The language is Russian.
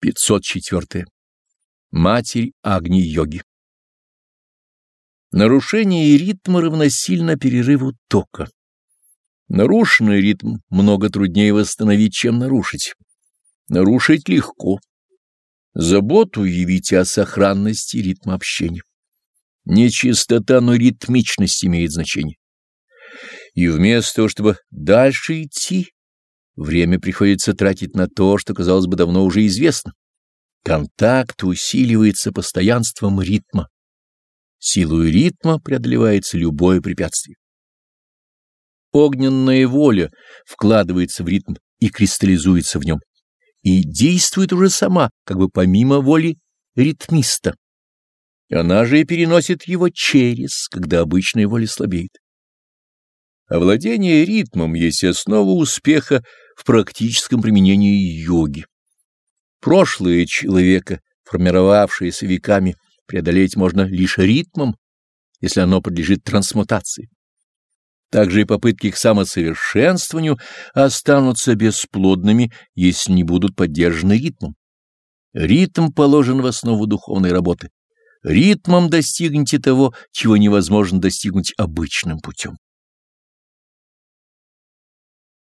504. Матерь Агни-йоги. Нарушение ритма равносильно перерыву тока. Нарушенный ритм много труднее восстановить, чем нарушить. Нарушить легко. Заботу явите о сохранности ритма общения. Не чистота, но ритмичность имеет значение. И вместо того, чтобы дальше идти, время приходится тратить на то, что, казалось бы, давно уже известно. Контакт усиливается постоянством ритма. Силой ритма преодолевается любое препятствие. Огненная воля вкладывается в ритм и кристаллизуется в нем, и действует уже сама, как бы помимо воли ритмиста. Она же и переносит его через, когда обычная воля слабеет. Овладение ритмом есть основа успеха в практическом применении йоги. Прошлое человека, формировавшееся веками, преодолеть можно лишь ритмом, если оно подлежит трансмутации. Также и попытки к самосовершенствованию останутся бесплодными, если не будут поддержаны ритмом. Ритм положен в основу духовной работы. Ритмом достигнете того, чего невозможно достигнуть обычным путем.